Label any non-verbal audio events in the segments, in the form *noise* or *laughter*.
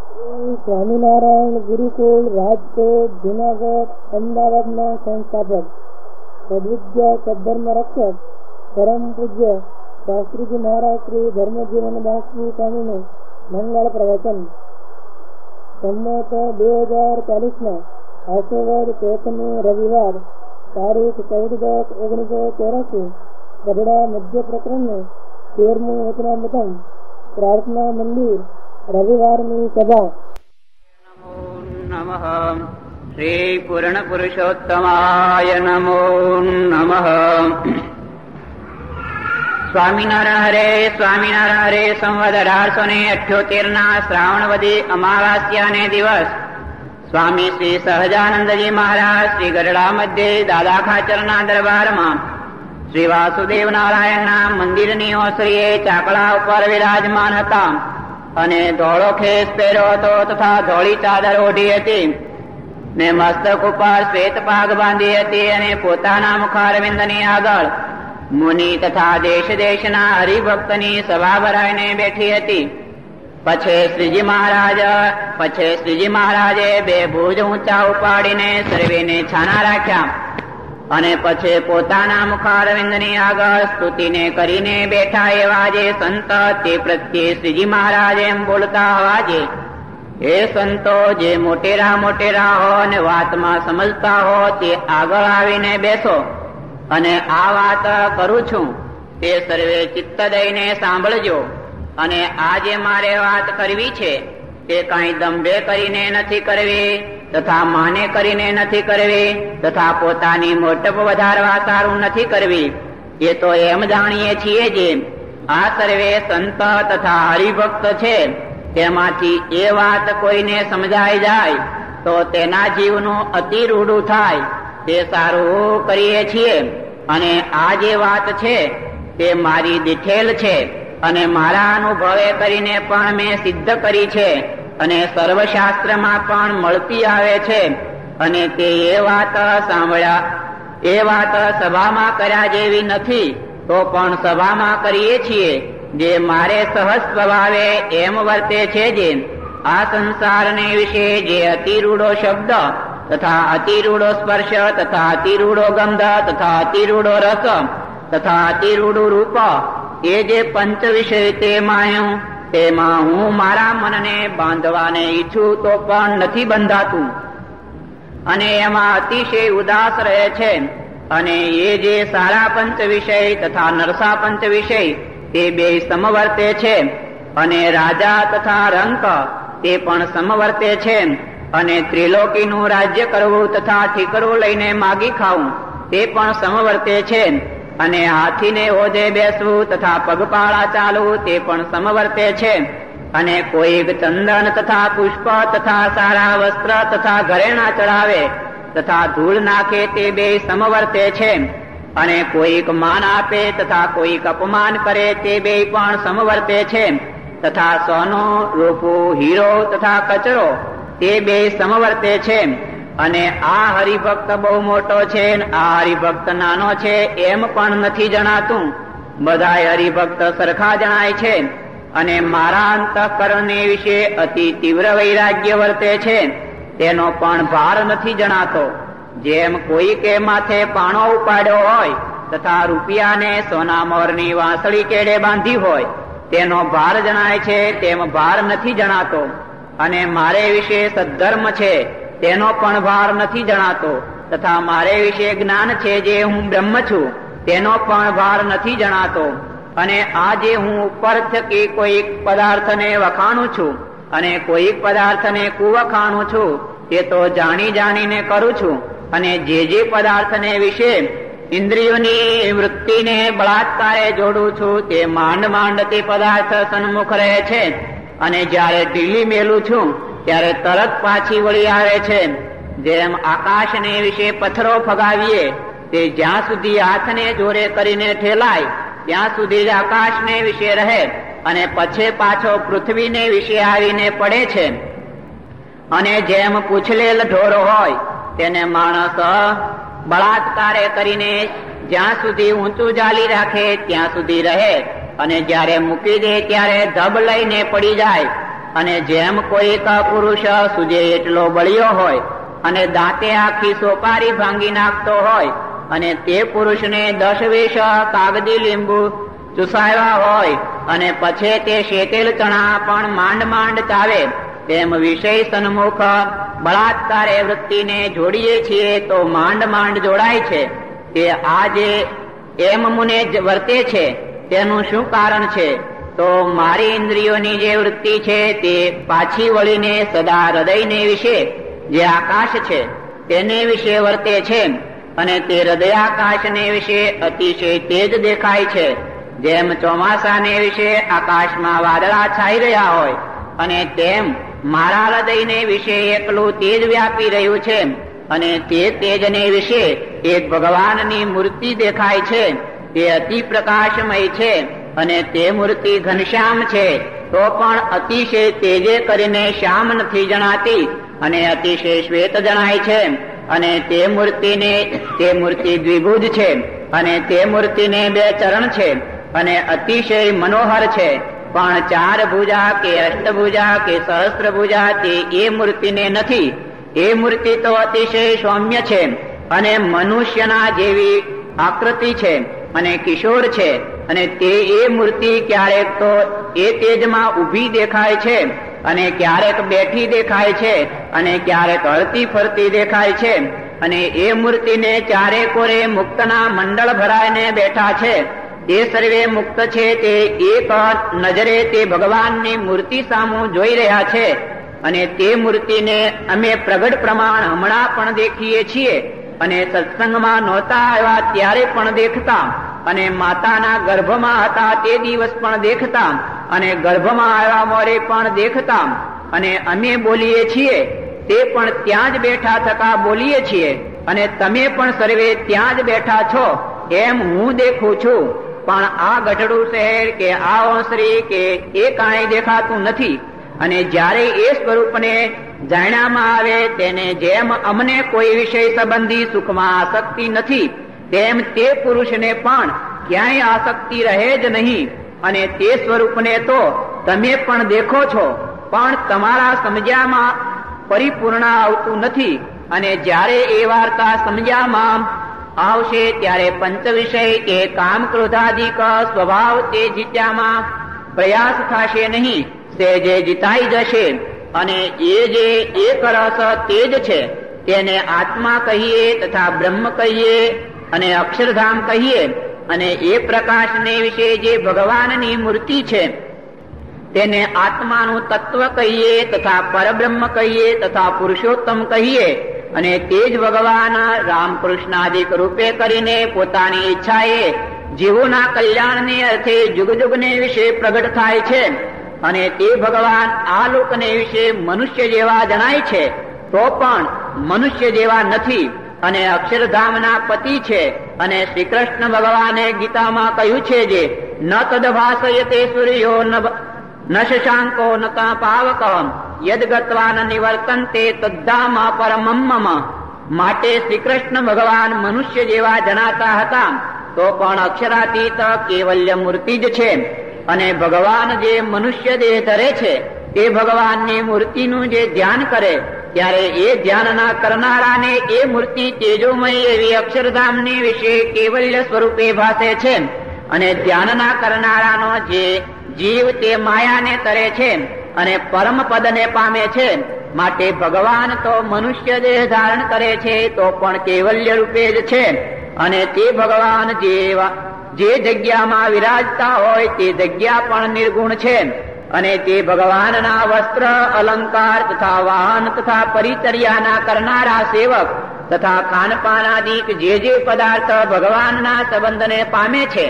સ્વામિનારાયણ ગુરુકુળ, રાજકોટ, જુનાગઢ, અમદાવાદના સંસ્થાપક, સદવિદ્યા સદ્ધર્મ રક્ષક, પરમ પૂજ્ય શાસ્ત્રીજી મહારાજ શ્રી ધર્મજીવન દાસજી સ્વામીનું મંગળ પ્રવચન. સંમત બે હજાર ચાલીસના આશીર્વાદ ચોથમી રવિવાર, તારીખ ચૌદ દસ ઓગણીસો ચોરાસી ગઢડા મધ્ય પ્રકરણનું તેરમું વચનામૃતમ પ્રાર્થના મંદિર રવિવારની સભા નમઃ શ્રી પૂર્ણ પુરુષોત્તમાય નમો નમઃ સ્વામિનારાયણ હરે સ્વામિનારાયણ હરે સંવત અઢારસો ને અઠ્યોતેર ના શ્રાવણવદી અમાવાસ્યાને દિવસ સ્વામી શ્રી સહજાનંદજી મહારાજ શ્રી ગઢડા મધ્ય દાદા ખાચરના દરબારમાં શ્રી વાસુદેવ નારાયણના મંદિરની ઓસરીએ ચાકડા ઉપર વિરાજમાન હતા અને ધોળો ખેસ પહેર્યો હતો તથા ધોળી ચાદર ઓઢી હતી. ને મસ્તક ઉપર શ્વેત પાગ બાંધી હતી અને પોતાના મુખારવિંદની આગળ મુનિ તથા દેશ દેશના હરિભક્તની સભા ભરાઈને બેઠી હતી. પછી શ્રીજી મહારાજ, પછી શ્રીજી મહારાજે બે ભુજ ઊંચા ઉપાડીને સર્વેને છાના રાખ્યા. અને પછી પોતાના મુખારવિંદની આગળ સ્તુતિને કરીને બેઠા એવા જે સંત, તે પ્રત્યે શ્રીજી મહારાજ એમ બોલતા અવાજે હે સંતો, જે મોટેરા મોટેરા હો અને વાતમાં સમજતા હો, તે આગળ આવીને બેસો અને આ વાત કરું છું. તે સર્વે ચિત્ત દઈને સાંભળજો અને આજે મારે વાત કરવી છે તે કાંઈ દંભે કરીને નથી કરવી, તથા માને કરીને નથી કરવી, તથા પોતાની મોટપ વધારવા સારું નથી કરવી. એ તો એમ જાણીએ છીએ જે આ સર્વે સંત તથા હરિભક્ત છે. તેમાંથી એ વાત કોઈને સમજાઈ જાય, તો તેના જીવનું અતિ રૂડું થાય. તે સારું કરીએ છીએ. અને આ જે વાત છે, તે મારી દીઠેલ છે. અને મારા અનુભવે કરીને પણ મેં સિદ્ધ કરી છે. અને સર્વશાસ્ત્રમાં પણ મળતી આવે છે. અને તે એ વાત સાંભળ્યા, એ વાત સભામાં કર્યા જેવી નથી, તો પણ સભામાં કરીએ છીએ. જે મારે સહજ સ્વભાવે એમ વર્તે છે જે, આ સંસારને વિશે જે અતિરૂઢો શબ્દ, તથા અતિરૂઢો સ્પર્શ, તથા અતિરૂઢો ગંધ, તથા અતિરૂઢો રસ, તથા અતિરૂડું રૂપ, એ જે પંચ વિષય તે માયું તેમાં હું મારા મનને બાંધવાને ઈચ્છું તો પણ નથી બંધાતું. અને એમાં અતિશય ઉદાસ રહે છે. અને એ જે સારા પંચ વિષય તથા નરસા પંચ વિષય, તે બે સમવર્તે છે. અને રાજા તથા રંક, તે પણ સમવર્તે છે. અને ત્રિલોકીનું રાજ્ય કરવું તથા ઠીકરું લઈને માગી ખાવું, તે પણ સમવર્તે છે. અને હાથીને ઓજે બેસવું તથા પગપાળા ચાલવું તે પણ સમવર્તે છે. અને કોઈક ચંદન તથા પુષ્પ તથા સારા વસ્ત્ર તથા ઘરેણા ચડાવે તથા ધૂળ નાખે તે બે સમવર્તે છે. અને કોઈક માન આપે તથા કોઈક અપમાન કરે તે બે પણ સમવર્તે છે. તથા સોનું, રોપો, હીરો તથા કચરો તે બે સમવર્તે છે. અને આ હરિભક્ત બહુ મોટો છે આ હરિભક્ત નાનો છે એમ પણ નથી જણાતું. બધા હરિભક્ત સરખા જણાય છે. અને મારા અંતઃકરણને વિશે અતિ તીવ્ર વૈરાગ્ય વર્તે છે. તેનો પણ ભાર નથી જણાતો. જેમ કોઈ કે માથે પાણો ઉપાડ્યો હોય, તથા રૂપિયાને સોના મોરની વાંસળી કેડે બાંધી હોય, તેનો ભાર જણાય છે તેમ ભાર નથી જણાતો. અને મારે વિશે સદ્ધર્મ છે. તેનો પણ ભાર નથી જણાતો. તથા મારે વિશે જ્ઞાન છે જે હું બ્રહ્મ છું, તેનો પણ ભાર નથી જણાતો. અને આ જે હું ઉપર થકી કોઈક પદાર્થને વખાણું છું, અને કોઈક પદાર્થને કુવખાણું છું, તે તો જાણી જાણીને કરું છું. અને જે જે પદાર્થને વિશે ઇન્દ્રિયોની વૃત્તિને બળાત્કારે જોડું છું, તે માંડ માંડ તે પદાર્થ સન્મુખ રહે છે. અને જ્યારે ઢીલી મેલું છું ત્યારે તરત પાછી વળી આવે છે. જેમ આકાશને વિશે પથ્થરો ફગાવીએ, તે જ્યાં સુધી હાથને જોરે કરીને ઠેલાય, ત્યાં સુધી જ આકાશને વિશે રહે અને પછી પાછો પૃથ્વીને વિશે આવીને પડે છે. અને જેમ પૂછલેલ ઢોર હોય, તેને માણસ બળાત્કારે કરીને જ્યાં સુધી ઊંચું જાલી રાખે, ત્યાં સુધી રહે. અને જ્યારે મૂકી દે, ત્યારે ધબ લઈને પડી જાય. અને જેમ કોઈક પુરુષ સુજે એટલો બળ્યો હોય અને દાંતે આખી સોપારી ભાંગી નાખતો હોય અને તે પુરુષને દસ વીસ કાગદી લીંબુ ચુસાવ્યા હોય અને પછી તે શેકેલ ચણા પણ માંડ માંડ ચાવે, તેમ વિષય સન્મુખ બળાત્કારે વૃત્તિને જોડીએ છીએ તો માંડ માંડ જોડાય છે. તે આ જે એમ મુને વર્તે છે. તેનું શું કારણ છે? તો મારી ઇન્દ્રિયોની જે વૃત્તિ છે તે પાછી વળીને સદા હૃદયને વિશે જે આકાશ છે તેને વિશે વર્તે છે અને તે હૃદયાકાશને વિશે અતિશય તેજ દેખાય છે. જેમ ચોમાસાને વિશે આકાશમાં વાદળા છાઈ રહ્યા હોય અને તેમ મારા હૃદયને વિશે એકલું તેજ વ્યાપી રહ્યું છે અને તે તેજને વિશે એક ભગવાનની મૂર્તિ દેખાય છે. તે અતિ પ્રકાશમય છે. અને તે મૂર્તિ ઘનશ્યામ છે, તો પણ અતિશય તેજે કરીને શ્યામ નથી જણાતી અને અતિશય શ્વેત જણાય છે. અને તે મૂર્તિને, તે મૂર્તિ દ્વિભુજ છે અને તે મૂર્તિને બે ચરણ છે અને અતિશય મનોહર છે. પણ ચાર ભુજા કે અષ્ટભુજા કે સહસ્ત્ર ભુજા તે એ મૂર્તિને નથી. એ મૂર્તિ તો અતિશય સૌમ્ય છે અને મનુષ્યના જેવી આકૃતિ છે અને કિશોર છે. અને તે એ મૂર્તિ ક્યારેક તો એ તેજમાં ઊભી દેખાય છે અને ક્યારેક બેઠી દેખાય છે અને ક્યારેક હળતી ફરતી દેખાય છે અને એ મૂર્તિને ચારે કોરે મુક્તના મંડળ ભરાઈને બેઠા છે. તે સર્વે મુક્ત છે તે એક નજરે તે ભગવાનની મૂર્તિ સામું જોઈ રહ્યા છે અને તે મૂર્તિને અમે પ્રગટ પ્રમાણ હમણાં પણ દેખીએ છીએ અને સત્સંગમાં નહોતા આવ્યા ત્યારે પણ દેખતા. અને માતાના ગર્ભમાં હતા તે દિવસ પણ દેખતા અને ગર્ભમાં આવ્યા મોરે પણ દેખતા અને અમે બોલીએ છીએ, તે પણ ત્યાં જ બેઠા થકા બોલીએ છીએ અને તમે પણ સર્વે ત્યાં જ બેઠા છો, એમ હું દેખું છું. પણ આ ગઢડું શહેર કે આ ઓસરી કે એ કાંઈ દેખાતું નથી. અને જ્યારે એ સ્વરૂપને જાણ્યામાં આવે, તેને જેમ અમને કોઈ વિષય સંબંધી સુખમાં આસક્તિ નથી. તેમ તે પુરુષને પણ ક્યાંય આસક્તિ રહે જ નહીં. અને તે સ્વરૂપને તો તમે પણ દેખો છો. પણ તમારા સમજ્યામાં પરિપૂર્ણ આવતું નથી. અને જ્યારે એ વાર્તા સમજ્યામાં આવશે, ત્યારે પંચ વિષય કે કામ ક્રોધાધિક સ્વભાવ તે જીત્યામાં પ્રયાસ થશે નહીં. તે જે જીતાઈ જશે અને એ જે એક રસ જ છે, તેને આત્મા કહીએ તથા બ્રહ્મ કહીએ અને અક્ષરધામ કહીએ, અને એ પ્રકાશને વિશે જે ભગવાનની મૂર્તિ છે, તેને આત્માનું તત્વ કહીએ, તથા પરબ્રહ્મ કહીએ, તથા પુરુષોત્તમ કહીએ, અને તે જ ભગવાન રામકૃષ્ણાદિક રૂપે કરીને પોતાની ઈચ્છાએ જીવોના કલ્યાણને અર્થે જુગ જુગને વિશે પ્રગટ થાય છે, અને તે ભગવાન આ લોકને વિશે મનુષ્ય જેવા જણાય છે, તો પણ મનુષ્ય જેવા નથી. અને અક્ષરધામના પતિ છે અને શ્રી કૃષ્ણ ભગવાને ગીતામાં કહ્યું છે જે, ન તદભાસયતે સૂર્યો ન શશાંકો ન પાવક, યદ ગત્વા ન નિવર્તનતે તદ્ધામ પરમમ માટે શ્રી કૃષ્ણ ભગવાન મનુષ્ય જેવા જણાતા હતા, તો પણ અક્ષરાતીત કેવલ્ય મૂર્તિ જ છે. અને ભગવાન જે મનુષ્ય દેહ ધરે છે, તે ભગવાનની મૂર્તિનું જે ધ્યાન કરે ત્યારે એ ધ્યાનના કરનારાને એ મૂર્તિ તેજોમય એવી અક્ષરધામની વિશે કેવલ્ય સ્વરૂપે ભાસે છે. અને ધ્યાનના કરનારાનો જે જીવ તે માયાને તરે છે અને પરમ પદને પામે છે. માટે ભગવાન તો મનુષ્ય દેહ ધારણ કરે છે તો પણ કેવલ્ય રૂપે જ છે. અને તે ભગવાન જેવા જે જગ્યામાં વિરાજતા હોય તે જગ્યા પણ નિર્ગુણ છે. અને તે ભગવાનના વસ્ત્ર, અલંકાર તથા વાહન તથા પરિચર્યાના કરનારા સેવક તથા ખાનપાનાદિક જે જે પદાર્થ ભગવાનના સંબંધને પામે છે,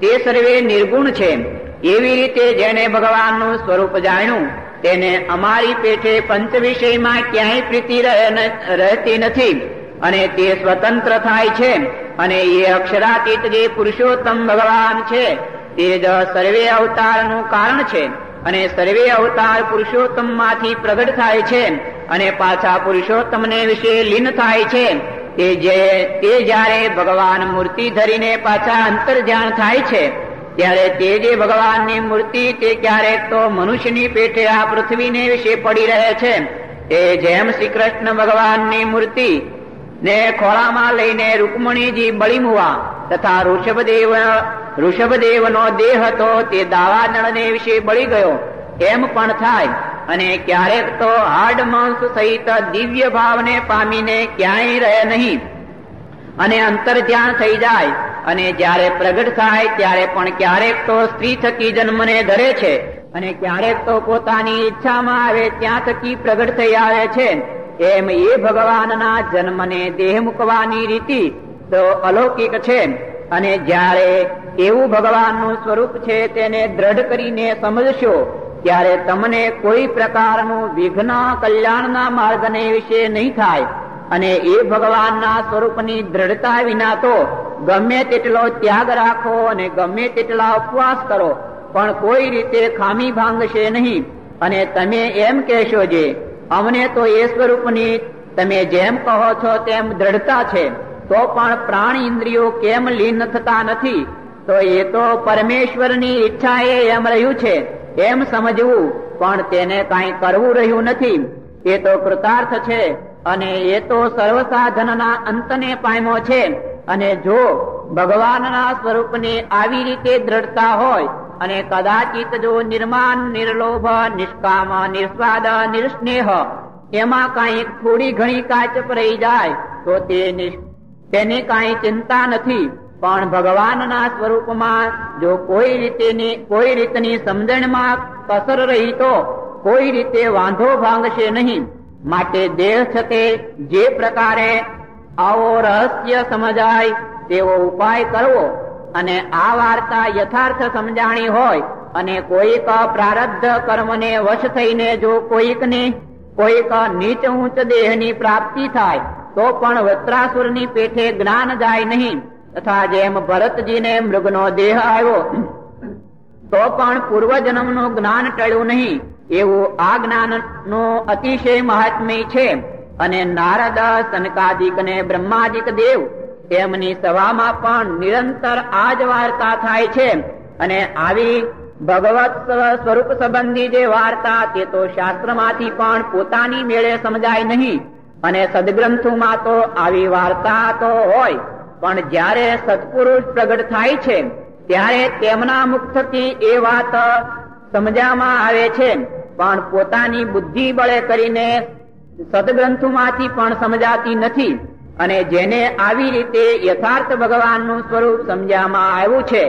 તે સર્વે નિર્ગુણ છે. એવી રીતે જેને ભગવાનનું સ્વરૂપ જાણ્યું, તેને અમારી પેઠે પંચ વિષયમાં ક્યાંય પ્રીતિ રહેતી નથી અને તે સ્વતંત્ર થાય છે અને એ અક્ષરાતીત જે પુરુષોત્તમ ભગવાન છે, તે જ સર્વે અવતારનું કારણ છે. અને સર્વે અવતાર પુરુષોત્તમમાંથી પ્રગટ થાય છે અને પાછા પુરુષોત્તમને વિશે લીન થાય છે તે જે તે જ્યારે ભગવાન મૂર્તિ ધરીને પાછા અંતર ધ્યાન થાય છે, ત્યારે તે જે ભગવાનની મૂર્તિ તે ક્યારેક તો મનુષ્યની પેઠે આ પૃથ્વીને વિશે પડી રહે છે. તે જેમ શ્રી કૃષ્ણ ભગવાનની મૂર્તિ ને ખોળામાં લઈને રૂકમણીજી બળીમુવા તથા ઋષભદેવ ઋષભદેવનો દેહ હતો તે દાવાનળને વિશે બળી ગયો. એમ પણ થાય? અને ક્યારેક તો હાડ માંસ સહિત દિવ્ય ભાવને પામીને ક્યાંય રહે નહીં. અને અંતર ધ્યાન થઈ જાય. અને જ્યારે પ્રગટ થાય, ત્યારે પણ ક્યારેક તો સ્ત્રી થકી જન્મને ધરે છે. અને ક્યારેક તો પોતાની ઈચ્છામાં આવે ત્યાં થકી પ્રગટ થઈ આવે છે. એમ એ ભગવાનના જન્મને દેહ મૂકવાની રીતિ તો અલૌકિક છે. અને જ્યારે એવું ભગવાનનું સ્વરૂપ છે તેને દ્રઢ કરીને સમજશો, ત્યારે તમને કોઈ પ્રકારનું વિઘ્ન કલ્યાણના માર્ગને વિશે નહીં થાય. અને એ ભગવાનના સ્વરૂપની દ્રઢતા વિના તો ગમે તેટલો ત્યાગ રાખો અને ગમે તેટલા ઉપવાસ કરો, પણ કોઈ રીતે ખામી ભાંગશે નહીં. અને તમે એમ કહેશો જે, અમને તો એ સ્વરૂપની તમે જેમ કહો છો તેમ દ્રઢતા છે. તો પણ પ્રાણ ઇન્દ્રિયો કેમ લીન થતા નથી? તો એ તો પરમેશ્વરની ઈચ્છા એ એમ રહ્યું છે. એમ સમજવું, પણ તેને કાંઈ કરવું રહ્યું નથી. એ તો કૃતાર્થ છે, અને એ તો સર્વ સાધનના અંતને પામ્યો છે. અને જો ભગવાનના સ્વરૂપને આવી રીતે દ્રઢતા હોય, અને કદાચિત જો નિર્માણ, નિર્લોભ, નિષ્કામ નિસ્વાદ નિર્સ્નેહ, એમાં કાંઈક થોડી ઘણી કાચપ રહી જાય, તો તે તેની કાંઈ ચિંતા નથી, પણ ભગવાનના સ્વરૂપમાં જો કોઈ રીતેની, કોઈ રીતની સમજણમાં કસર રહી તો કોઈ રીતે વાંધો ભાંગશે નહીં. માટે દેહ છતે જે પ્રકારે આવો રહસ્ય સમજાય, તેવો ઉપાય કરવો. અને આ વાર્તા યથાર્થ સમજાણી હોય અને કોઈક પ્રારબ્ધ કર્મને વશ થઈને જો કોઈકની, કોઈક નીચ ઊંચ દેહની પ્રાપ્તિ થાય તો પણ વત્રાસુરની પેઠે જ્ઞાન જાય નહીં. તથા જેમ ભરતજીને મૃગનો દેહ આવ્યો, તો પણ પૂર્વજન્મનું જ્ઞાન ટળ્યું નહીં. એવું આ જ્ઞાનનું અતિશય મહાત્મ્ય છે. અને નારદ સનકાદિક ને બ્રહ્માદિક દેવ તેમની સભામાં પણ નિરંતર આ જ વાર્તા થાય છે. અને આવી ભગવત સ્વરૂપ સંબંધી જે વાર્તા તે તો શાસ્ત્રમાંથી પણ પોતાની મેળે સમજાય નહીં. અને સદગ્રંથોમાં તો આવી વાર્તા તો હોય, પણ જ્યારે સત્પુરુષ પ્રગટ થાય છે, ત્યારે તેમના મુખથી એ વાત સમજામાં આવે છે. પણ પોતાની બુદ્ધિ બળે કરીને સદગ્રંથોમાંથી પણ સમજાતી નથી અને જેને આવી રીતે યથાર્થ ભગવાનનું સ્વરૂપ સમજામાં આવ્યું છે,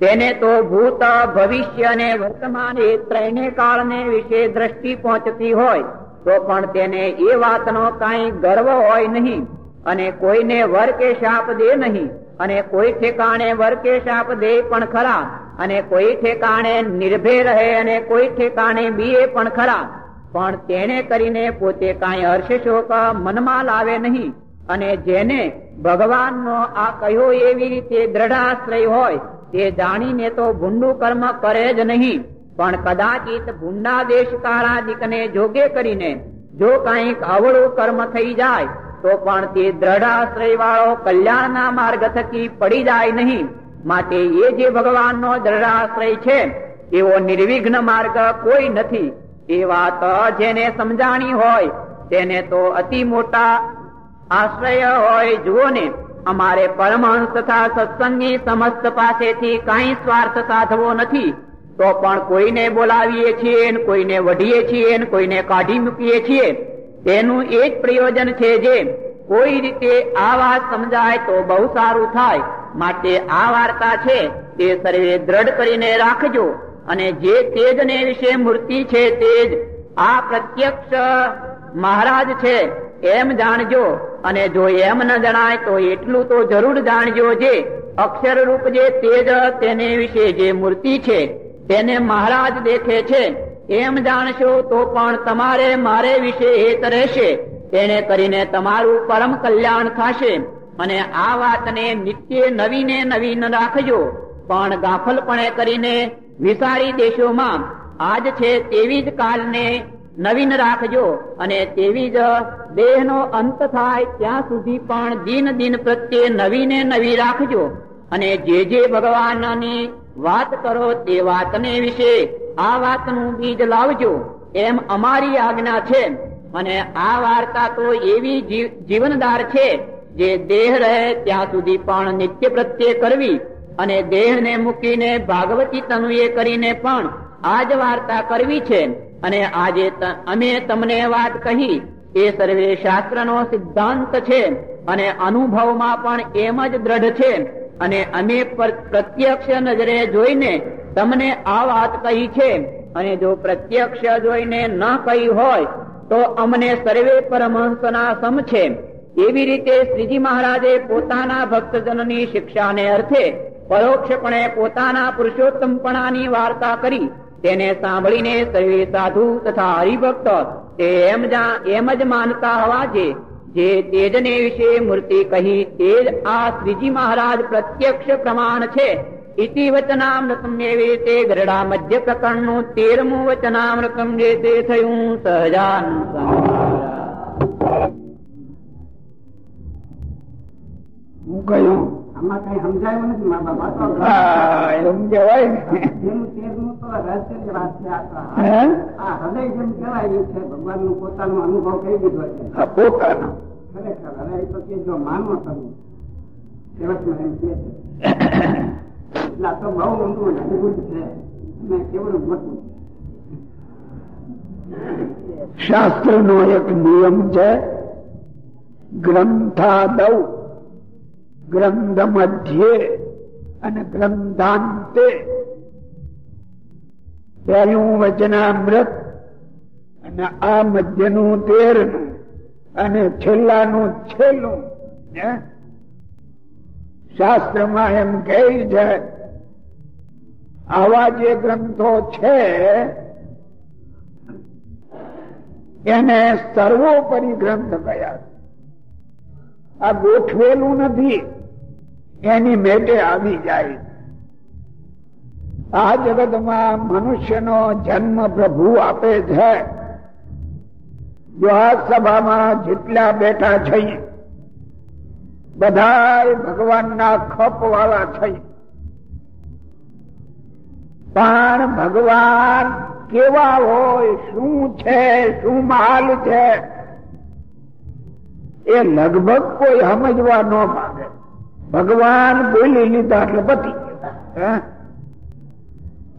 તેને તો ભૂત, ભવિષ્ય અને વર્તમાન એ ત્રણે કાળને વિશે દ્રષ્ટિ પહોંચતી હોય. તો પણ તેને એ વાતનો કાંઈ ગર્વ હોય નહીં. અને કોઈને વર કે શાપ દે નહીં. અને કોઈ ઠેકાણે વર કે શાપ દે પણ ખરા. અને કોઈ ઠેકાણે નિર્ભય રહે અને કોઈ ઠેકાણે બીએ પણ ખરા. પણ તેને કરીને પોતે કાંઈ હર્ષ શોક મનમાં લાવે નહીં. અને જેને ભગવાનનો આ કયો એવી રીતે દ્રઢાશ્રય હોય, તે જાણીને તો ભૂંડું કર્મ કરે જ નહીં. પણ કદાચિત ભૂંડા દેશ કાળાદિકને જોગે કરીને જો કાંઈક અવળું કર્મ થઈ જાય, તો પણ તે દ્રઢાશ્રય વાળો કલ્યાણના માર્ગ થકી પડી જાય નહીં. માટે એ જે ભગવાનનો દ્રઢાશ્રય છે, એવો નિર્વિઘ્ન માર્ગ કોઈ નથી. એ વાત જેને સમજાણી હોય, તેને તો અતિ મોટા આશ્રય હોય. જુઓ ને, અમારે પરમહંસ તથા સત્સંગી સમસ્ત પાસેથી કાંઈ સ્વાર્થ સાધવો નથી. તો પણ કોઈને બોલાવીએ છીએ કોઈને વઢીએ છીએ કોઈને કાઢી મૂકીએ છીએ. તેનું એ જ પ્રયોજન છે જે કોઈ રીતે આ વાત સમજાય તો બહુ સારું થાય. માટે આ વાર્તા છે, તે સર્વે દ્રઢ કરીને રાખજો. અને જે તેજને વિશે મૂર્તિ છે તેજ આ પ્રત્યક્ષ મહારાજ છે, એમ જાણજો. અને જો એમ ન જણાય તો એટલું તો જરૂર જાણજો જે અક્ષર રૂપ જે તેજ તેને વિશે જે મૂર્તિ છે. તેને મહારાજ દેખે છે. એમ જાણશો તો પણ તમારે મારે વિશે હેત રહેશે. તેને કરીને તમારું પરમ કલ્યાણ થશે. અને આ વાતને નિત્ય નવીને નવીન રાખજો. પણ ગાફલપણે કરીને વિસારી દેશોમાં આજ છે તેવી જ કાલને નવીન રાખજો. અને તેવી જ દેહનો અંત થાય ત્યાં સુધી પણ દિન દિન પ્રત્યે નવીને નવી રાખજો. અને જે જે ભગવાનની વાત કરો તે વાતને વિશે. આ વાતનું બીજ લાવજો. એમ અમારી આજ્ઞા છે. અને આ વાર્તા તો એવી જીવનદાર છે, જે દેહ રહે ત્યાં સુધી પણ નિત્ય પ્રત્યે કરવી અને દેહને મૂકીને ભાગવતી તનુએ કરીને પણ આ જ વાર્તા કરવી છે. અને આજે અમે તમને વાત કહી. એ સર્વે શાસ્ત્રનો સિદ્ધાંત છે અને અનુભવમાં પણ એમ જ દ્રઢ છે. અને અમે પ્રત્યક્ષ નજરે જોઈને તમને આ વાત કહી છે. અને જો પ્રત્યક્ષ જોઈને ન કહી હોય, તો અમને સર્વે પરમહંસના સમ છે. એવી રીતે શ્રીજી મહારાજે પોતાના ભક્તજનની શિક્ષાને અર્થે પરોક્ષપણે પોતાના પુરુષોત્તમપણાની વાર્તા કરી, તેને સાંભળીને સર્વે સાધુ તથા હરિભક્ત તે એમ જ માનતા હોવા છે જે તેજને વિશે મૂર્તિ કહી તે જ આ શ્રીજી મહારાજ પ્રત્યક્ષ પ્રમાણ છે. ઇતિ વચનામૃતમ એવી તે ગરડા મધ્ય પ્રકરણનું તેરમું વચનામૃતમ જે તે થયું સહજાન હું કહ્યું કઈ પોતાનો અનુભવ કહી દીધો છે. પોતાનો. ખરેખર હવે તો કે જો માનો તમે એટલે તો બહુ ઊંડું અદભુત છે. અને કેવડું મોટું. શાસ્ત્ર નો એક નિયમ છે ગ્રંથાદૌ ગ્રંથ મધ્યે અને ગ્રંથાંતે પહેલું વચનામૃત અને આ મધ્યનું તેરનું અને છેલ્લાનું છેલ્લું? શાસ્ત્રમાં એમ કહે છે, આવા જે ગ્રંથો છે, એને સર્વોપરી ગ્રંથ કયા આ ગોઠવેલું નથી એની મેટે આવી જાય. આ જગતમાં મનુષ્યનો જન્મ પ્રભુ આપે છે. જો આ સભામાં જેટલા બેઠા છે બધા ભગવાનના ખપ વાળા છે પણ ભગવાન કેવા હોય, શું છે, શું માલ છે, એ લગભગ કોઈ સમજવા ન માંગે. ભગવાન બોલી લીધા એટલે પતિ?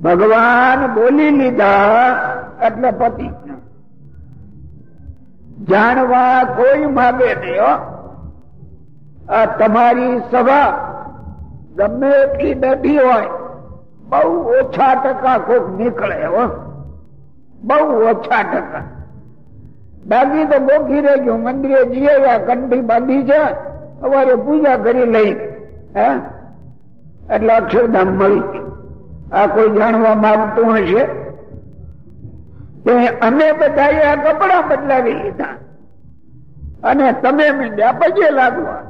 ભગવાન બોલી લીધા એટલે પતિ. જાણવા કોઈ માગે નહીં આ તમારી સભા ગમે એટલી બેઠી હોય, બહુ ઓછા ટકા કોક નીકળે, હો. બહુ ઓછા ટકા. બાકી તો ગોખી ગયું મંદિરે જઈએ કંઠી બાંધી છે. સવારે પૂજા કરી લઈ, હે? એટલે અક્ષરધામ મળી આ કોઈ જાણવા માંગતું હશે? અમે બધા આ કપડા બદલાવી લીધા. અને તમે મીંડ્યા પગે લાગવા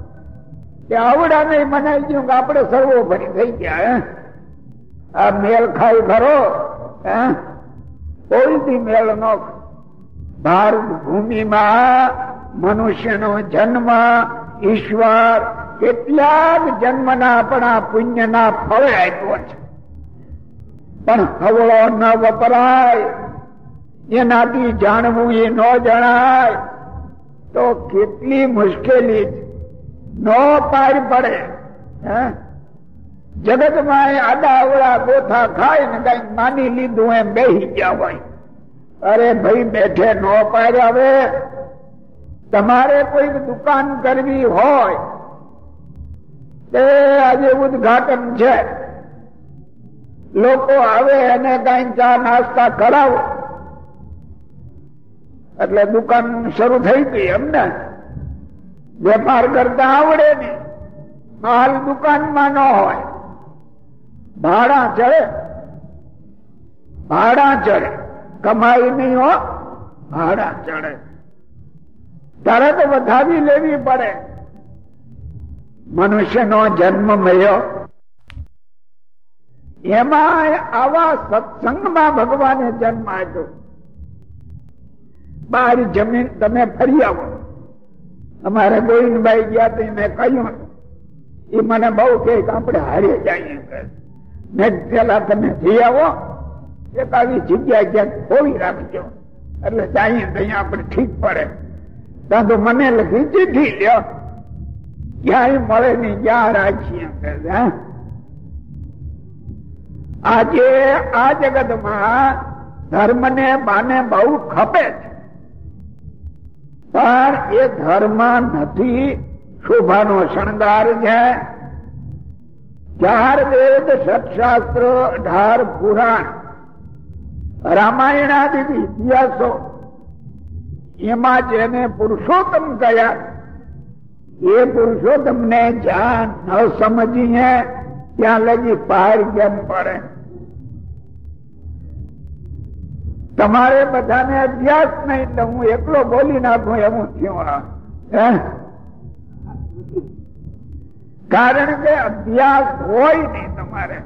કે આવડા નહીં મનાઈ ગયું કે આપણે સર્વોપરી થઈ ગયા આ મેલ ખાઈ ખરો, હે? કોઈથી મેલ નો ભારત ભૂમિમાં મનુષ્યનો જન્મ ઈશ્વર કેટલાક જન્મના પણ આ પુણ્યના ફળ આપ્યો છે. પણ હવળો ન વપરાય, એનાથી જાણવું એ ન જણાય. તો કેટલી મુશ્કેલી. ન પાર પડે જગતમાં આડા અવળા ગોથા ખાય ને કઈ માની લીધું એમ બેસી ગયા હોય. અરે ભાઈ બેઠે ન પાર આવે. તમારે કોઈ દુકાન કરવી હોય તે આજે ઉદઘાટન છે. લોકો આવે અને કઈ ચા નાસ્તા કરાવો. એટલે દુકાન શરૂ થઈ ગઈ એમને. વેપાર કરતા આવડે નહીં. માલ દુકાનમાં ન હોય. ભાડા ચડે. ભાડા ચડે. કમાઈ નહીં હો. ભાડા ચડે. ત્યારે તો વધાવી લેવી પડે. મનુષ્યનો જન્મ મળ્યો. એમાં આવા સત્સંગમાં ભગવાને જન્મ આપ્યો. બહાર જમીન તમે ફરી આવો. અમારે ગોવિંદભાઈ ગયા તો મેં કહ્યું એ મને બહુ કે આપણે હારે જઈએ મેં પેલા તમે જઈ આવો, એક આવી જગ્યા ક્યાંક ખોવી રાખજો. એટલે જાય ત્યાં આપણે ઠીક પડે. તો મને લખી ચીઠી લ્યો. ક્યાંય મળે ને ક્યાં રાખીએ આજે આ જગતમાં ધર્મ ને બાને બહુ ખપે છે. પણ એ ધર્મ નથી શોભાનો શણગાર છે. ચાર વેદ સત્શાસ્ત્ર અઢાર પુરાણ. રામાયણાદિક ઇતિહાસો એમાં જેને પુરુષોત્તમ કયા? એ પુરુષોત્તમ ને જ્યાં ન સમજીએ, ત્યાં લગી પાર કેમ પડે? તમારે બધાને અભ્યાસ નહીં, તો હું એકલો બોલી નાખું એવું થયું? કારણ કે અભ્યાસ હોય નહીં તમારે.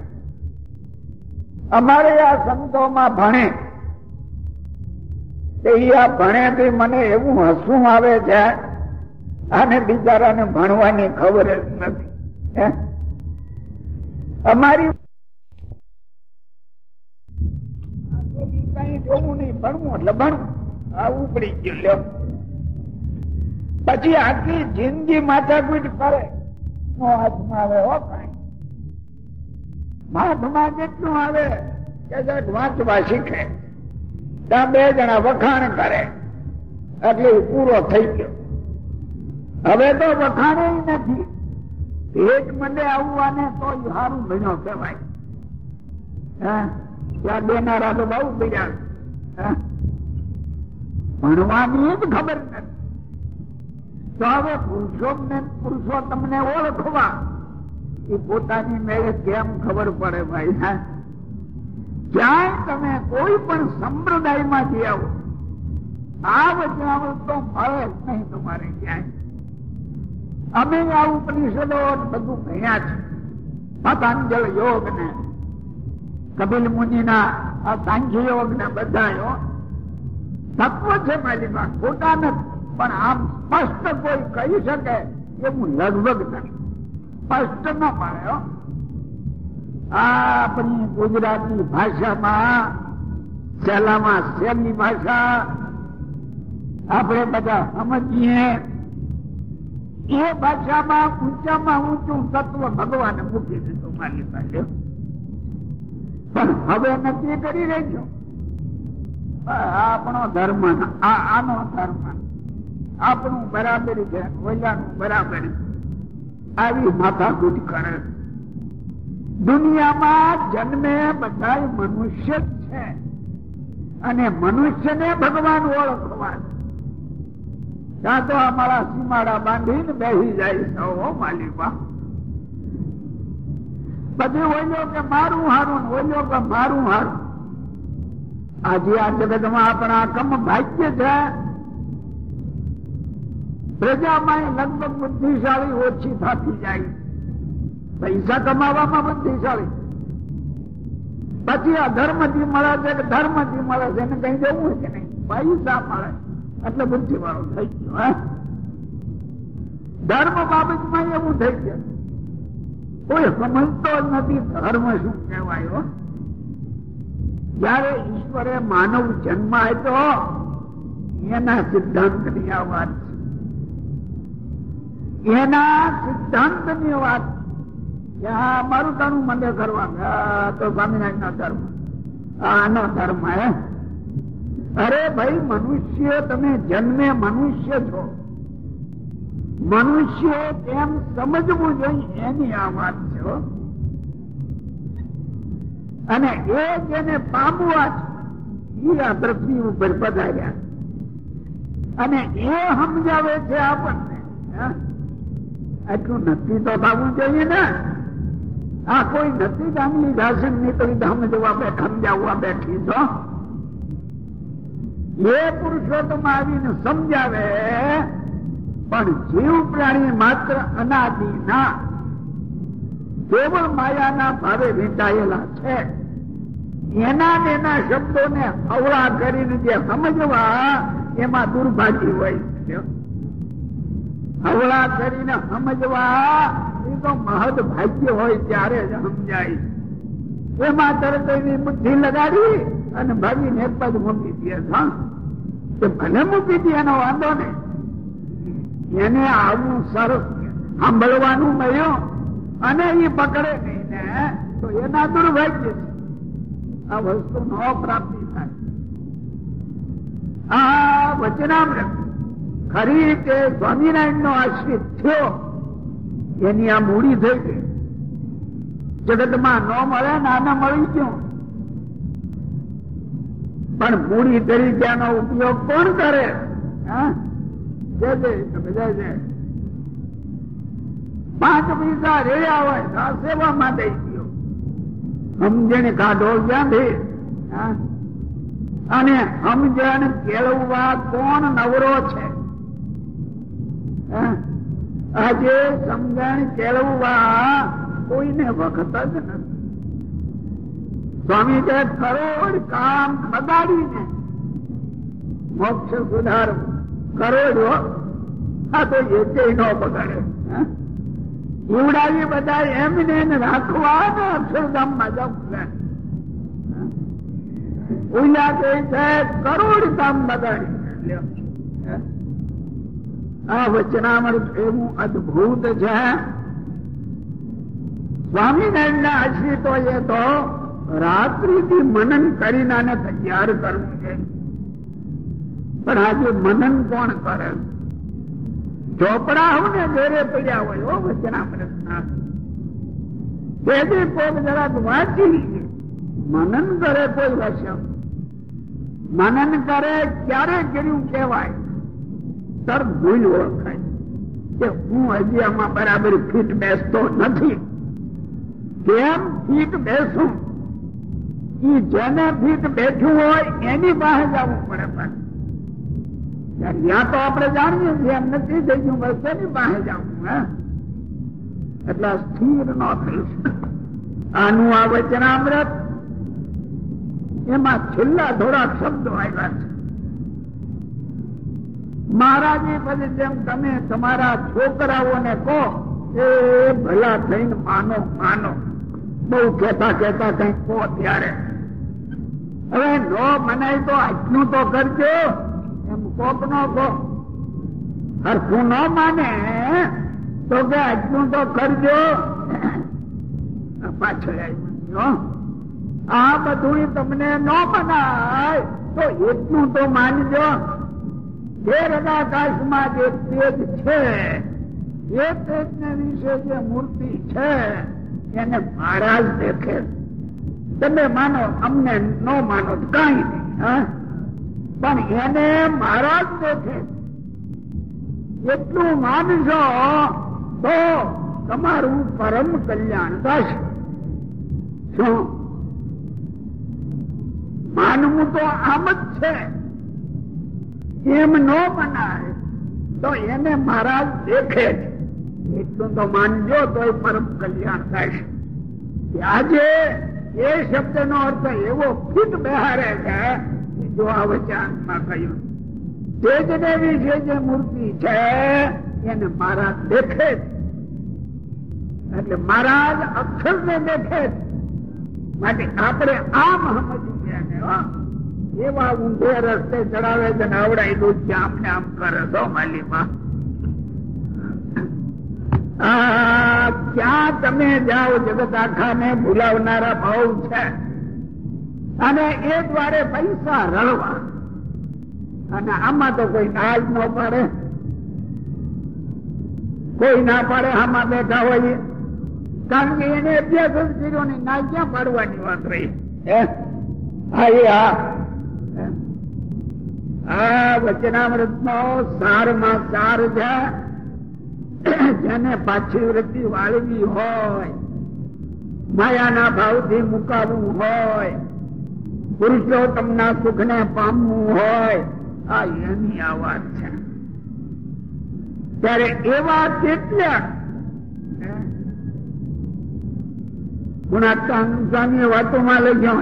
અમારે આ સંતોમાં ભણે. તે મને એવું હસવું આવે છે, આને બિચારાને ભણવાની ખબર જ નથી અમારી જોવું નહીં, ભણવું એટલે ભણવું. આ ઉપડી ગયું, લ્યો. પછી આખી જિંદગી માથાકૂટ કરે હાથમાં આવે હો કઈ. હાથમાં કેટલું આવે? કે વાંચવા શીખે. ત્યાં બે જણા વખાણ કરે. એટલે પૂરો થઈ ગયો. હવે તો વખાણે નથી. ભેટ મને આવવાને તો સારું ભણ્યો કહેવાય. ત્યાં દેનારા તો બહુ બીજા? ભણવાની જ ખબર નથી. તો હવે ને પુરુષો તમને ઓળખવા. એ પોતાની મેળે કેમ ખબર પડે ભાઈ, હા? ક્યાંય તમે કોઈ પણ સંપ્રદાયમાંથી આવો આ વચનામૃત તો મળે જ નહીં તમારે ક્યાંય. અમે આ ઉપનિષદો બધું ભણ્યા છે. પતંજલ યોગ ને કપિલ મુનિના આ સાંખ્ય યોગ ને બધા તત્વ છે પાસે ખોટા નથી. પણ આમ સ્પષ્ટ કોઈ કહી શકે એવું લગભગ નથી. સ્પષ્ટ ન હો. આપણી ગુજરાતી ભાષામાં સહેલામાં સહેલી ભાષા? આપણે બધા સમજીએ, એ ભાષામાં ઊંચામાં ઊંચું તત્વ ભગવાને મૂકી દીધું મારી પાસે. પણ હવે નક્કી કરી રહેજો આપણો ધર્મ આનો ધર્મ. આપણું બરાબર છે, ઓલાનું બરાબર આવી માથાકૂટ કરે. દુનિયામાં જન્મે બધા મનુષ્ય જ છે. અને મનુષ્યને ભગવાન ઓળખવા ત્યાં તો અમારા સીમાડા બાંધીને બેસી જાય સૌ માલિકા બધું ઓલ્યો કે મારું હારું ઓલ્યો કે મારું હારું. આજે આ જગતમાં આપણા કમ ભાગ્ય છે. પ્રજામાં લગભગ બુદ્ધિશાળી ઓછી થતી જાય પૈસા કમાવામાં બુદ્ધિશાળી પછી આ ધર્મથી મળે છે કે ધર્મથી મળે છે એને કઈ જવું છે નહીં? પૈસા મળે. એટલે બુદ્ધિ વાળો થઈ ગયો, હે? ધર્મ બાબતમાં એવું થઈ ગયું. કોઈ સમજતો જ નથી ધર્મ શું કહેવાયો જયારે ઈશ્વરે માનવ જન્મ આપ્યો, એના સિદ્ધાંતની આ વાત છે. એના સિદ્ધાંતની વાત કે મારું મને કરવા તો સ્વામિનારાયણ નો ધર્મ. આનો ધર્મ, હે? અરે ભાઈ, મનુષ્ય, તમે જન્મે મનુષ્ય છો. મનુષ્ય તેમ સમજવું જોઈએ, એની આ વાત છે અને એ જેને પામવા છે એ આ પૃથ્વી ઉપર પધાર્યા. અને એ સમજાવે છે આપણને આટલું નક્કી તો થવું જોઈએ ને. આ કોઈ નથી ગામની દાસન નીકળી ધામ જવા બે સમજાવવા બેઠી છો. એ પુરુષોત્તમ આવીને સમજાવે, પણ જીવ પ્રાણી માત્ર અનાદિ ના કેવળ માયાના ભાવે વીંટાયેલા છે. એના ને એના શબ્દોને અવળા કરીને જે સમજવા, એમાં દુર્ભાગ્ય હોય છે. અવળા કરીને સમજવા તો મહદ ભાગ્ય હોય ત્યારે જ સમજાય. એમાં તરત એની બુદ્ધિ લગાડી અને ભાગીને એક બાજુ મૂકી દે. હા. ભલે મૂકી દે, એનો વાંધો ને એને આવું સરસ સાંભળવાનું મળ્યું અને એ પકડે નહીં ને, તો એના દુર્ભાગ્ય છે. આ વસ્તુ નો પ્રાપ્તિ થાય. આ વચનામૃત ખરી કે સ્વામિનારાયણ નો આશ્રિત થયો? એની આ મૂડી થઈ ગઈ. જગતમાં ન મળે ને આને મળી ગયું. પણ મૂડી તરીકે આનો ઉપયોગ કોણ કરે. પાંચ પૈસા રેડ્યા હોય સેવામાં દઈ ગયો. સમજણ કાઢો ક્યાંથી? અને સમજણ કેળવવા કોણ નવરો છે? હા? આજે સમજણ કેળવવા કોઈને વખત જ નથી. સ્વામી કે કરોડ કામ બગાડીને મોક્ષ સુધારવું કરોડો આ તો એકે ન બગાડે. ઉડાવી બધા એમને રાખવા ને. અક્ષરધામમાં જવું ઉલ્યા કે કરોડ કામ બગાડી. આ વચનામૃત એવું અદભુત છે. સ્વામિનારાયણ ના આશ્રિતો એ તો રાત્રિથી મનન કરીને આને તૈયાર કરવું છે. પણ આજે મનન કોણ કરે? ચોપડા ને ઘેરે પડ્યા હોય ઓ વચનામૃત ના તેથી કોક જરાક વાંચી મનન કરે કોઈ વશ્ય મનન કરે ક્યારે કર્યું કેવાય તર ભૂલ ઓળખાય. કે હું હજી આમાં બરાબર ફીટ બેસતો નથી. કેમ ફીટ બેસું? એ જેને ફીટ બેઠું હોય એની પાસે જવું પડે પાછું. ત્યાં તો આપણે જાણીએ છીએ, એમ નથી થઈ ગયું, બસ એની પાસે જવું, હે? એટલે સ્થિર ન થઈશ આનું આ વચનામૃત, એમાં છેલ્લા થોડાક શબ્દો આવ્યા છે. મહારાજે પછી જેમ તમે તમારા છોકરાઓને કહો, એ ભલા થઈને માનો માનો. બહુ કહેતા કહેતા કઈ કહો ત્યારે. હવે નો મનાય તો આટલું તો કરજો. એમ કોક નો કહો. હરખું ન માને, તો કે આટલું તો કરજો. પાછળ આવ્યું આ બધું તમને ન મનાય, તો એટલું તો માનજો. જે હૃદાકાશમાં જે તેજ છે, એ તેજ ને વિશે જે મૂર્તિ છે, એને મહારાજ દેખે. તમે માનો, અમને ન માનો, કઈ નહીં? પણ એને મહારાજ દેખે. એટલું માનશો તો તમારું પરમ કલ્યાણ થશે. શું? માનવું તો આમ જ છે. એમ ન મનાય, તો એને મહારાજ દેખે છે એટલું તો માનજો તો પરમ કલ્યાણ થશે આજે એ શબ્દ નો અર્થ એવો ફીટ બહારે છે જો આ વચનમાં કહ્યું તેજ દેવી છે, જે મૂર્તિ છે, એને મહારાજ દેખે એટલે મહારાજ અક્ષર ને દેખે માટે આપણે આમ સમજીએ ગયા હો. એવા ઊંધે રસ્તે ચડાવે છે ને આવડાયેલું છે આમને આમ કરે છો માલીમાં ક્યાં તમે જાઓ જગત આખા ને ભૂલાવનારા ભાવ છે. અને એ દ્વારે પૈસા રળવા. અને આમાં તો કોઈ ના જ ન પાડે. કોઈ ના પાડે, આમાં બેઠા હોય. કારણ કે એને અભ્યાસ કર્યો ને ના ક્યાં પાડવાની વાત રહી? હે? હા એ હે? આ વચનામૃત નો સારમાં સાર છે. જેને પાછી વૃત્તિ વાળવી હોય, માયાના ભાવથી મુકાવવું હોય, પુરુષોત્તમના સુખને પામવું હોય, આ એની આ વાત છે. ત્યારે એવા કેટલા ગુણાત્મા વાતોમાં લઈ ગયો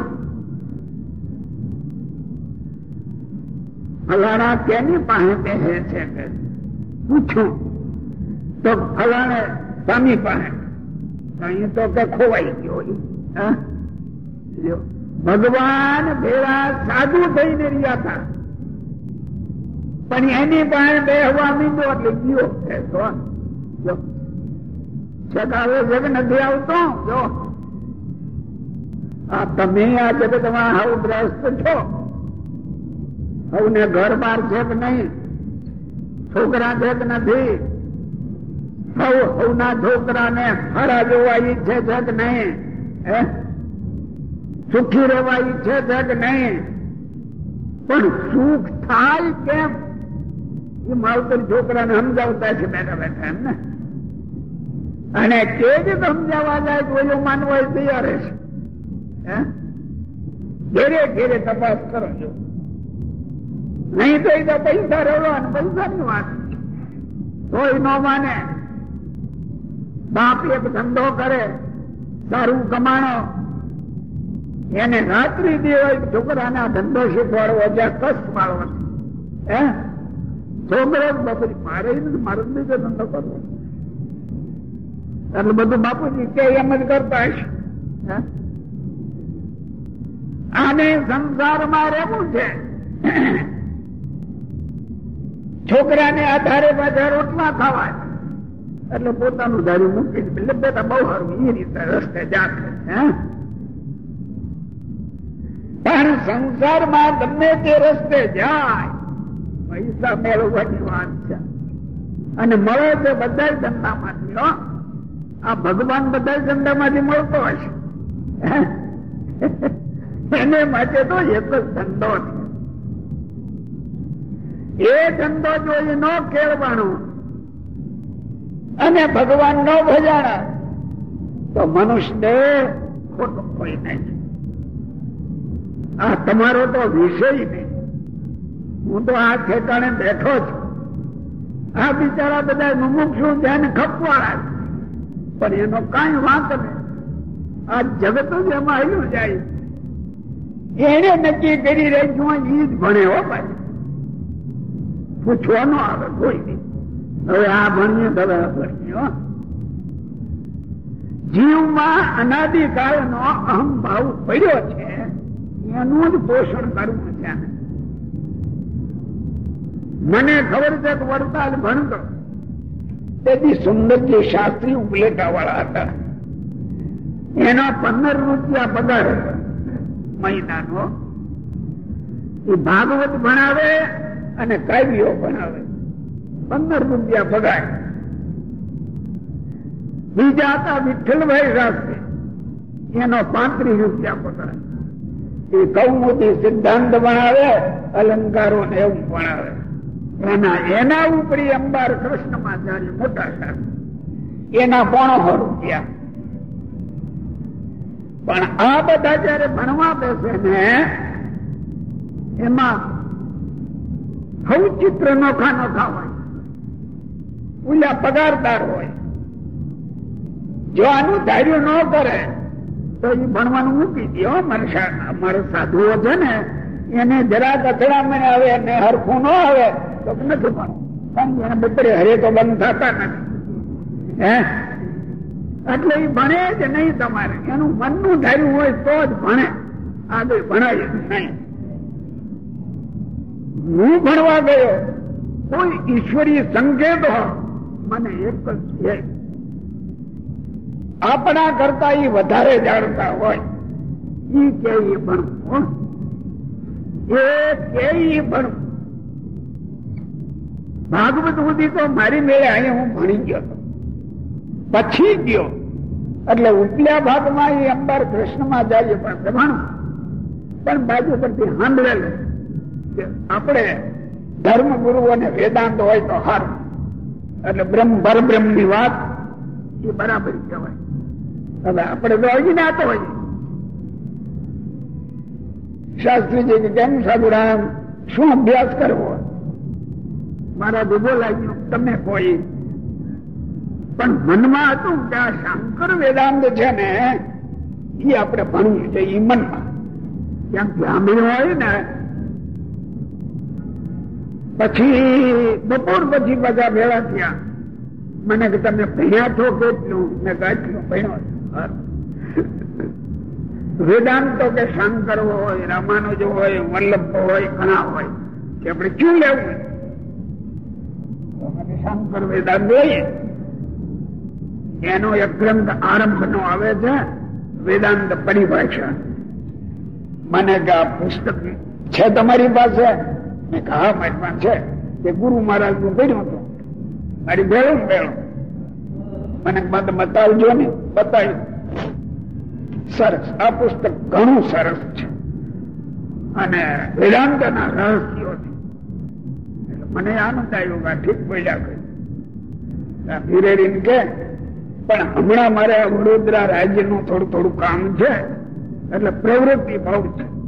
ફલાણા કેની પાસે બેસે છે કે? પૂછું. તો ફલાણે સ્વામી પાસે. અહીં તો કે ખોવાઈ ગયો ભગવાન ભેળા સાધુ થઈને રહ્યા હતા. પણ એની પાસે બેહવા મીંડો એટલે ગયો છે તો છે નથી આવતો, જો. આ તમે આ જગતમાં આવું ગ્રસ્ત છો? હવને ઘર બાર છે કે નહીં. છોકરા છે કે નથી. સૌ સૌના છોકરાને હરા જોવા ઈચ્છે છે કે નહીં સુખી રહેવા ઈચ્છે છે કે નહીં. પણ સુખ થાય કેમ? એ માવતર છોકરાને સમજાવતા છે બેઠા બેઠા એમ ને? અને તે જ સમજાવવા જાય તો એવું માનવા તૈયાર છે ઘેરે ઘેરે તપાસ કરો છો નહીં તો એ તો પૈસા રડો અને પૈસાની વાત. કોઈ ન માને. બાપ એક ધંધો કરે સારું કમાણો. એને રાત્રિ દિવસ છોકરાના ધંધો શીખવાડવો જ્યાં કષ્ટ પાડવો હે? છોકરો બાપુજી, મારે મારે બીજો ધંધો કરવો. એટલે બધું બાપુજી કે એમ જ કરતા હશે? આને સંસારમાં રહેવું છે. છોકરાને આધારે પાછા રોટલા ખાવાય. એટલે પોતાનું ધાર્યું મૂકી એટલે બેટા બહુ સારું એ રીતે રસ્તે જાત પણ સંસારમાં ગમે તે રસ્તે જાય, પૈસા મેળવવાની વાત છે. અને મળે તે બધા ધંધામાંથી આ ભગવાન બધા ધંધામાંથી મળતો હશે? *laughs* એને માટે તો એક જ ધંધો છે. એ ધંધો જોઈ નો કેળવાનો અને ભગવાન નો ભજાણા, તો મનુષ્ય ખોટો કોઈ નહીં. આ તમારો તો વિષય નહીં. હું તો આ ઠેકાણે બેઠો છું. આ બિચારા બધા મુમુક્ષુ ધ્યાન ખપવાળા પણ એનો કઈ વાંક નહીં. આ જગત જ એમાં આવ્યું જાય એને નક્કી કરી રહી ઈ ઈદ ભણે હો નો આવે, કોઈ હવે આ ભણીએ તો હવે હો. જીવમાં અનાદિકાળનો અહમ ભાવ પડ્યો છે, એનું જ પોષણ કરવું છે મને ખબર છે કે વડતાલ ભણતો. તેથી સુંદરજી શાસ્ત્રી ઉપલેટા વાળા હતા. એનો પંદર રૂપિયા પગાર મહિનાનો. એ ભાગવત ભણાવે અને કાવ્યો બનાવે. પંદર રૂપિયા પગાર બીજા હતા વિઠ્ઠલભાઈ શાસ્ત્રી એનો પાંત્રીસ રૂપિયા પગાર. એ કૌમુદી સિદ્ધાંત ભણાવે અલંકારો ને એવું ભણાવે. એના એના ઉપરી અંબાર કૃષ્ણમાચાર્ય મોટા શાસ્ત્રી એના પોણો રૂપિયા. પણ આ બધા જયારે ભણવા બેસે ને, એમાં હવ ચિત્ર નોખા નોખા હોય. ઓલા પગારદાર હોય. જો આનું ધાર્યું ન કરે, તો એ ભણવાનું મૂકી દો. મારે સાધુઓ છે ને, એને જરાક અથડામણ આવે ને હરખું ન આવે, તો નથી ભણવું. એને બપોરે હરે તો બંધ થતા નથી. હે? એટલે એ ભણે જ નહીં તમારે. એનું મનનું ધાર્યું હોય તો જ ભણે. આગળ ભણાય નહીં. હું ભણવા ગયો, કોઈ ઈશ્વરી સંકેત હોય, મને એક જ છે. આપણા કરતા એ વધારે જાણતા હોય. ઈ કે ભણવું એ કે ભણવું ભાગવત સુધી તો મારી મેળે અહીંયા હું ભણી ગયો પછી ગયો. એટલે ઉપલા ભાગમાં એ અંબાર કૃષ્ણમાં જાય પણ ભણું. પણ બાજુ પરથી સાંભળેલું કે આપણે ધર્મ ગુરુ અને વેદાંત હોય તો સારું એટલે બ્રહ્મ પરબ્રહ્મની વાત એ બરાબર કહેવાય. હવે આપણે તો અજ્ઞાત હોય. શાસ્ત્રીજી કે કેમ સાધુરામ, શું અભ્યાસ કરવો? મારા બોલાયું તમે કોઈ પણ મનમાં હતું કે આ શંકર વેદાંત છે ને, એ આપણે ભણવું છે એ મનમાં. ક્યાંક ગ્રામીણ હોય ને પછી બપોર પછી બધા ભેળા થયા. મને કે તમે ભણ્યા છો કેટલું? મેં કેટલું ભણ્યો. વેદાંતો કે શંકર હોય, રામાનુજ હોય, વલ્લભ હોય, ઘણા હોય. કે આપણે ક્યું લેવું? શંકર વેદાંત જોઈએ. એનો એક ગ્રંથ આરંભ નો આવે છે, વેદાંત પરિભાષા. મને કે આ પુસ્તક છે તમારી પાસે? મેં કહા હા છે. તે ગુરુ મહારાજનું કર્યું હતું. મારી ભેળું ભેળું મને બતાવજો ને બતાવ્યું સરસ. આ પુસ્તક ઘણું સરસ છે. અને વેદાંત ના રહસ્યો છે. મને આનંદ આવ્યો કે ઠીક બોલ્યા કહ્યું ધીરેડીને કે, પણ હમણાં મારે વડોદરા રાજ્યનું થોડું થોડું કામ છે. એટલે પ્રવૃત્તિ ભાવ છે.